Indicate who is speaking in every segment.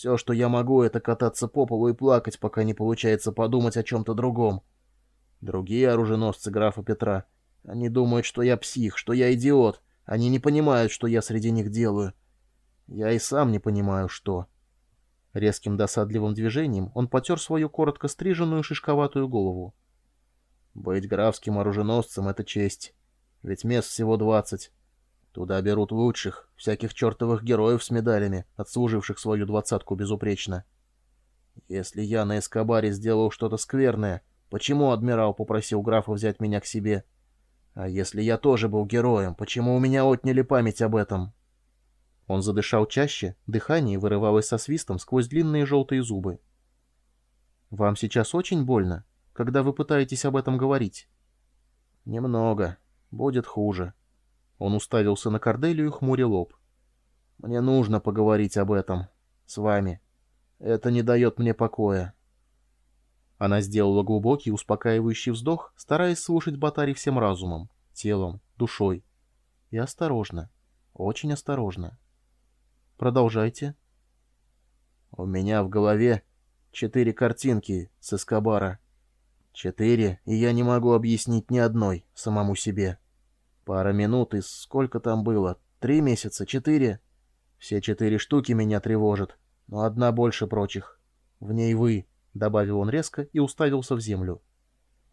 Speaker 1: Все, что я могу, это кататься по полу и плакать, пока не получается подумать о чем-то другом. Другие оруженосцы графа Петра, они думают, что я псих, что я идиот. Они не понимают, что я среди них делаю. Я и сам не понимаю, что. Резким досадливым движением он потер свою коротко стриженную шишковатую голову. Быть графским оруженосцем — это честь. Ведь мест всего двадцать. Туда берут лучших, всяких чертовых героев с медалями, отслуживших свою двадцатку безупречно. Если я на Эскобаре сделал что-то скверное, почему адмирал попросил графа взять меня к себе? А если я тоже был героем, почему у меня отняли память об этом? Он задышал чаще, дыхание вырывалось со свистом сквозь длинные желтые зубы. «Вам сейчас очень больно, когда вы пытаетесь об этом говорить?» «Немного. Будет хуже». Он уставился на Корделию, хмуря лоб. «Мне нужно поговорить об этом. С вами. Это не дает мне покоя». Она сделала глубокий, успокаивающий вздох, стараясь слушать Батари всем разумом, телом, душой. И осторожно. Очень осторожно. Продолжайте. У меня в голове четыре картинки с Эскобара. Четыре, и я не могу объяснить ни одной самому себе. Пара минут и сколько там было? Три месяца? Четыре? Все четыре штуки меня тревожат, но одна больше прочих. В ней вы, — добавил он резко и уставился в землю.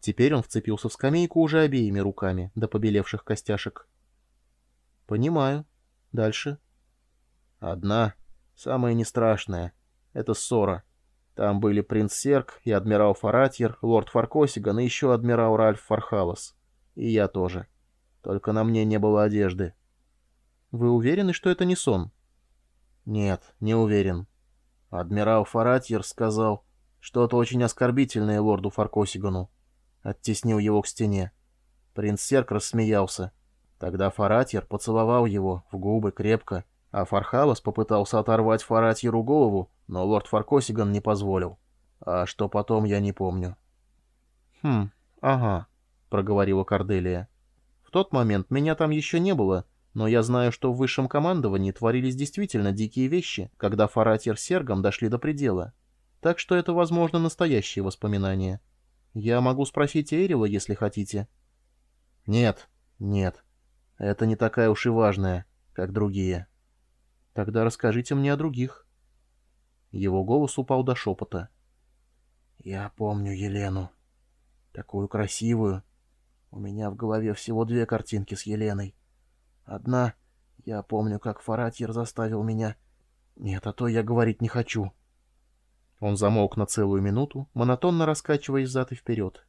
Speaker 1: Теперь он вцепился в скамейку уже обеими руками, до побелевших костяшек. «Понимаю. Дальше?» «Одна, самая нестрашная. Это ссора. Там были принц Серк и адмирал Фаратьер, лорд Фаркосиган и еще адмирал Ральф Фархалос. И я тоже. Только на мне не было одежды. Вы уверены, что это не сон? Нет, не уверен. Адмирал Фаратьер сказал что-то очень оскорбительное лорду Фаркосигану. Оттеснил его к стене. Принц Серк рассмеялся. Тогда Фаратьер поцеловал его в губы крепко, а Фархалос попытался оторвать Фаратьеру голову, но лорд Фаркосиган не позволил. А что потом, я не помню. «Хм, ага», — проговорила Корделия. В тот момент меня там еще не было, но я знаю, что в высшем командовании творились действительно дикие вещи, когда Фаратьер с Сергом дошли до предела. Так что это, возможно, настоящие воспоминания. Я могу спросить Эрила, если хотите. Нет, нет. Это не такая уж и важная, как другие. Тогда расскажите мне о других. Его голос упал до шепота. Я помню Елену. Такую красивую, у меня в голове всего две картинки с Еленой. Одна, я помню, как Фаратьер заставил меня... Нет, а то я говорить не хочу. Он замолк на целую минуту, монотонно раскачиваясь зад и вперед.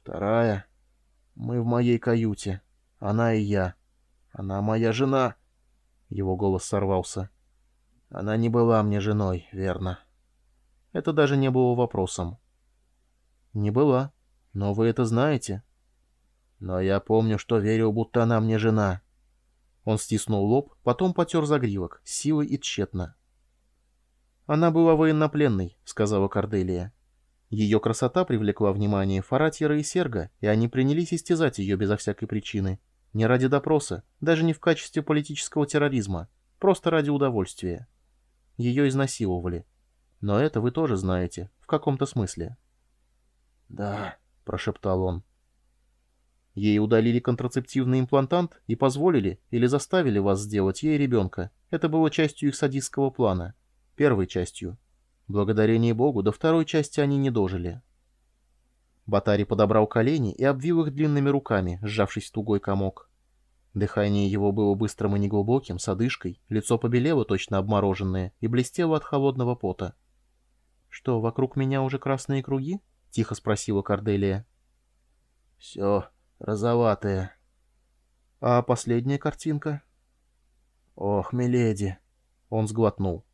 Speaker 1: Вторая. Мы в моей каюте. Она и я. Она моя жена. Его голос сорвался. Она не была мне женой, верно. Это даже не было вопросом. Не была. Но вы это знаете. Но я помню, что верил, будто она мне жена. Он стиснул лоб, потом потер загривок, силой и тщетно. «Она была военнопленной», — сказала Корделия. Ее красота привлекла внимание Фаратьера и Серга, и они принялись истязать ее безо всякой причины. Не ради допроса, даже не в качестве политического терроризма, просто ради удовольствия. Ее изнасиловали. Но это вы тоже знаете, в каком-то смысле. «Да», — прошептал он. Ей удалили контрацептивный имплантант и позволили или заставили вас сделать ей ребенка. Это было частью их садистского плана. Первой частью. Благодарение Богу, до второй части они не дожили. Батари подобрал колени и обвил их длинными руками, сжавшись в тугой комок. Дыхание его было быстрым и неглубоким, с одышкой, лицо побелело, точно обмороженное, и блестело от холодного пота. «Что, вокруг меня уже красные круги?» — тихо спросила Корделия. «Все розоватая. А последняя картинка? Ох, миледи. Он сглотнул.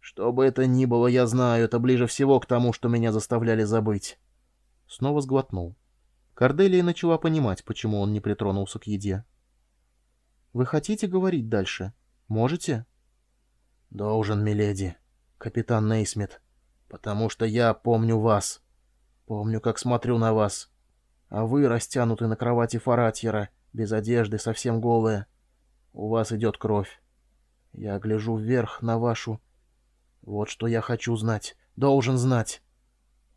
Speaker 1: Что бы это ни было, я знаю, это ближе всего к тому, что меня заставляли забыть. Снова сглотнул. Корделия начала понимать, почему он не притронулся к еде. «Вы хотите говорить дальше? Можете?» «Должен, миледи, капитан Нейсмит, потому что я помню вас. Помню, как смотрю на вас а вы растянуты на кровати Фаратьера, без одежды, совсем голые. У вас идет кровь. Я гляжу вверх на вашу... Вот что я хочу знать. Должен знать.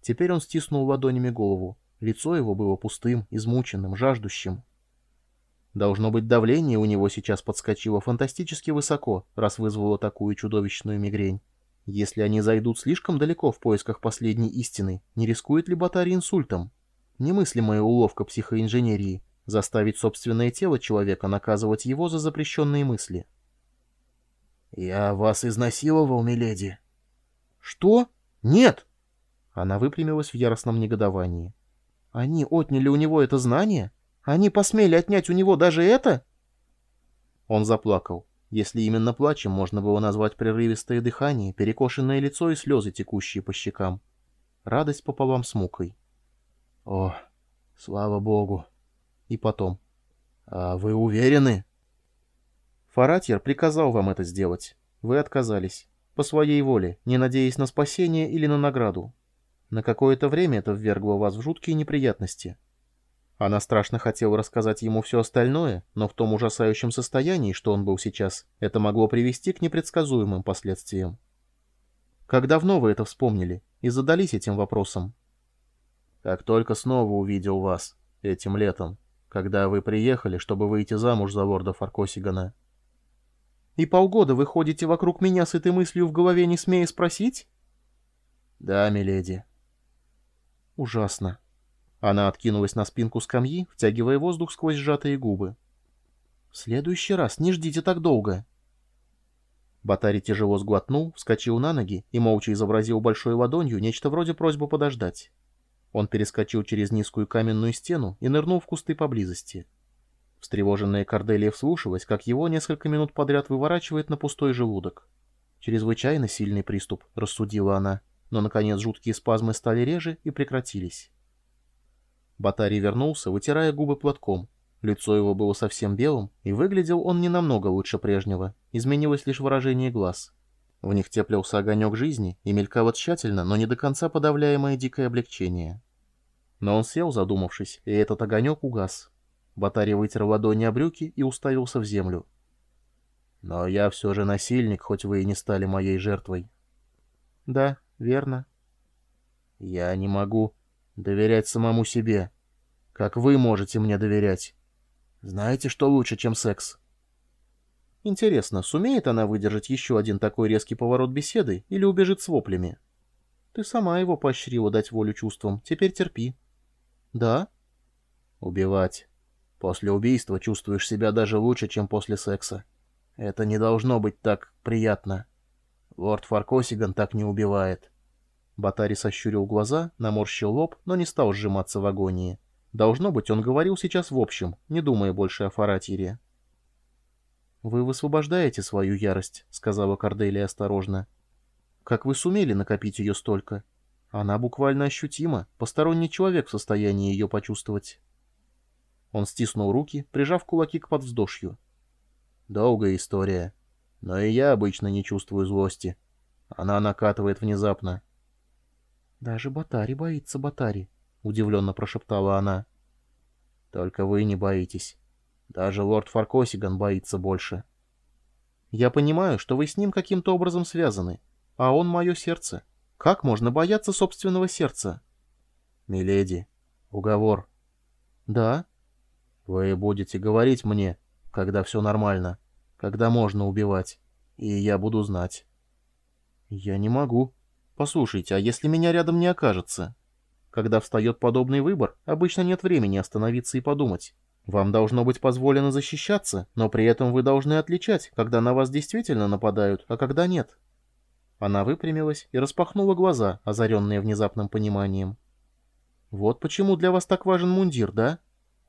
Speaker 1: Теперь он стиснул ладонями голову. Лицо его было пустым, измученным, жаждущим. Должно быть, давление у него сейчас подскочило фантастически высоко, раз вызвало такую чудовищную мигрень. Если они зайдут слишком далеко в поисках последней истины, не рискует ли Батари инсультом? Немыслимая уловка психоинженерии — заставить собственное тело человека наказывать его за запрещенные мысли. «Я вас изнасиловал, миледи?» «Что? Нет!» Она выпрямилась в яростном негодовании. «Они отняли у него это знание? Они посмели отнять у него даже это?» Он заплакал. Если именно плачем можно было назвать прерывистое дыхание, перекошенное лицо и слезы, текущие по щекам. Радость пополам с мукой. «О, слава богу!» И потом. «А вы уверены?» «Фаратьер приказал вам это сделать. Вы отказались. По своей воле, не надеясь на спасение или на награду. На какое-то время это ввергло вас в жуткие неприятности. Она страшно хотела рассказать ему все остальное, но в том ужасающем состоянии, что он был сейчас, это могло привести к непредсказуемым последствиям. Как давно вы это вспомнили и задались этим вопросом? Как только снова увидел вас, этим летом, когда вы приехали, чтобы выйти замуж за лорда Фаркосигана. И полгода вы ходите вокруг меня с этой мыслью в голове, не смея спросить? Да, миледи. Ужасно. Она откинулась на спинку скамьи, втягивая воздух сквозь сжатые губы. «В следующий раз не ждите так долго». Батари тяжело сглотнул, вскочил на ноги и молча изобразил большой ладонью нечто вроде просьбы подождать. Он перескочил через низкую каменную стену и нырнул в кусты поблизости. Встревоженная Корделия вслушалась, как его несколько минут подряд выворачивает на пустой желудок. Чрезвычайно сильный приступ, рассудила она, но, наконец, жуткие спазмы стали реже и прекратились. Батарий вернулся, вытирая губы платком. Лицо его было совсем белым, и выглядел он не намного лучше прежнего. Изменилось лишь выражение глаз. В них теплился огонек жизни и мелькало тщательно, но не до конца подавляемое дикое облегчение. Но он сел, задумавшись, и этот огонек угас. Батарий вытер ладони о брюки и уставился в землю. «Но я все же насильник, хоть вы и не стали моей жертвой». «Да, верно». «Я не могу...» Доверять самому себе. Как вы можете мне доверять? Знаете, что лучше, чем секс? Интересно, сумеет она выдержать еще один такой резкий поворот беседы или убежит с воплями? Ты сама его поощрила дать волю чувствам, теперь терпи. Да? Убивать. После убийства чувствуешь себя даже лучше, чем после секса. Это не должно быть так приятно. Лорд Фаркосиган так не убивает. Батари сощурил глаза, наморщил лоб, но не стал сжиматься в агонии. Должно быть, он говорил сейчас в общем, не думая больше о Фаратире. «Вы высвобождаете свою ярость», — сказала Корделия осторожно. «Как вы сумели накопить ее столько? Она буквально ощутима, посторонний человек в состоянии ее почувствовать». Он стиснул руки, прижав кулаки к подвздошью. «Долгая история. Но и я обычно не чувствую злости. Она накатывает внезапно. «Даже Батари боится Батари», — удивленно прошептала она. «Только вы не боитесь. Даже лорд Фаркосиган боится больше». «Я понимаю, что вы с ним каким-то образом связаны, а он мое сердце. Как можно бояться собственного сердца?» «Миледи, уговор». «Да?» «Вы будете говорить мне, когда все нормально, когда можно убивать, и я буду знать». «Я не могу», Послушайте, а если меня рядом не окажется? Когда встает подобный выбор, обычно нет времени остановиться и подумать. Вам должно быть позволено защищаться, но при этом вы должны отличать, когда на вас действительно нападают, а когда нет. Она выпрямилась и распахнула глаза, озаренные внезапным пониманием. Вот почему для вас так важен мундир, да?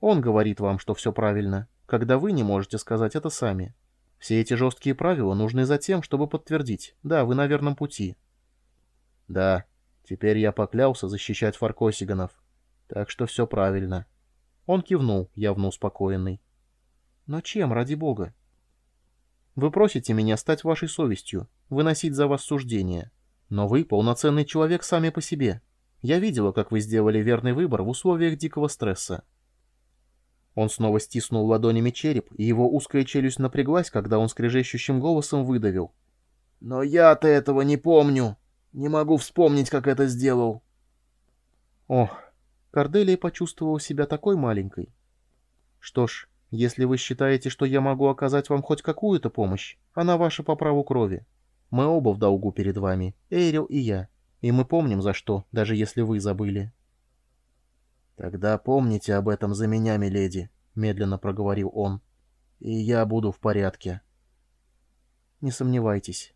Speaker 1: Он говорит вам, что все правильно, когда вы не можете сказать это сами. Все эти жесткие правила нужны за тем, чтобы подтвердить, да, вы на верном пути. Да, теперь я поклялся защищать Фаркосиганов. Так что все правильно. Он кивнул, явно успокоенный. Но чем, ради бога? Вы просите меня стать вашей совестью, выносить за вас суждения. Но вы полноценный человек сами по себе. Я видела, как вы сделали верный выбор в условиях дикого стресса. Он снова стиснул ладонями череп, и его узкая челюсть напряглась, когда он скрежещущим голосом выдавил. Но я-то этого не помню. Не могу вспомнить, как это сделал.
Speaker 2: Ох, Корделия почувствовала себя такой маленькой. Что ж, если вы считаете, что я могу оказать вам хоть какую-то помощь, она ваша по праву крови. Мы оба в долгу перед вами, Эйрил и я. И мы помним за что, даже если вы забыли.
Speaker 1: «Тогда помните об этом за меня, миледи», — медленно проговорил он. «И я буду в порядке».
Speaker 2: «Не сомневайтесь.